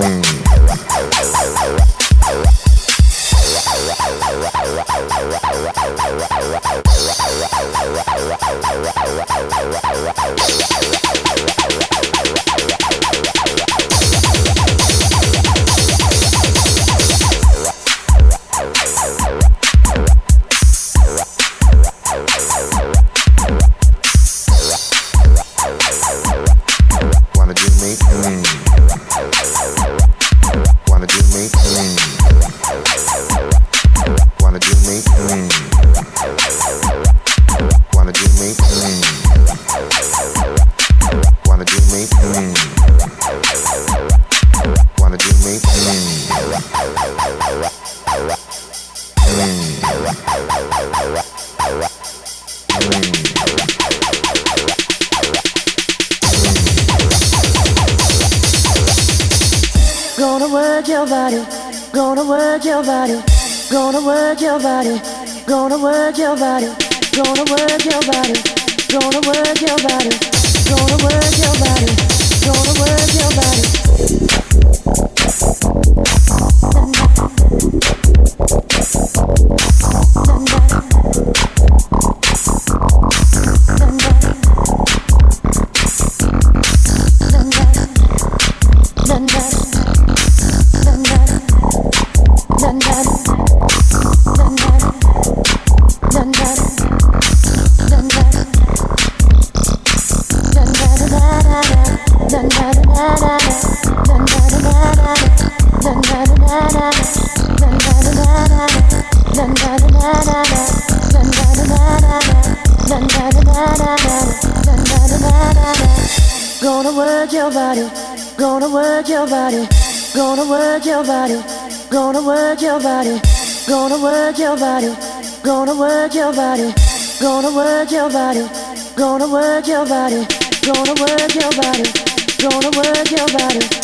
Mm. you me your body, gonna work your body, gonna work your body, gonna work your body, gonna work your body, gonna work your body. work your body, gonna work your body, gonna work your body, gonna work your body, gonna work your body, gonna work your body, gonna work your body, gonna work your body, gonna work your body, gonna work your body.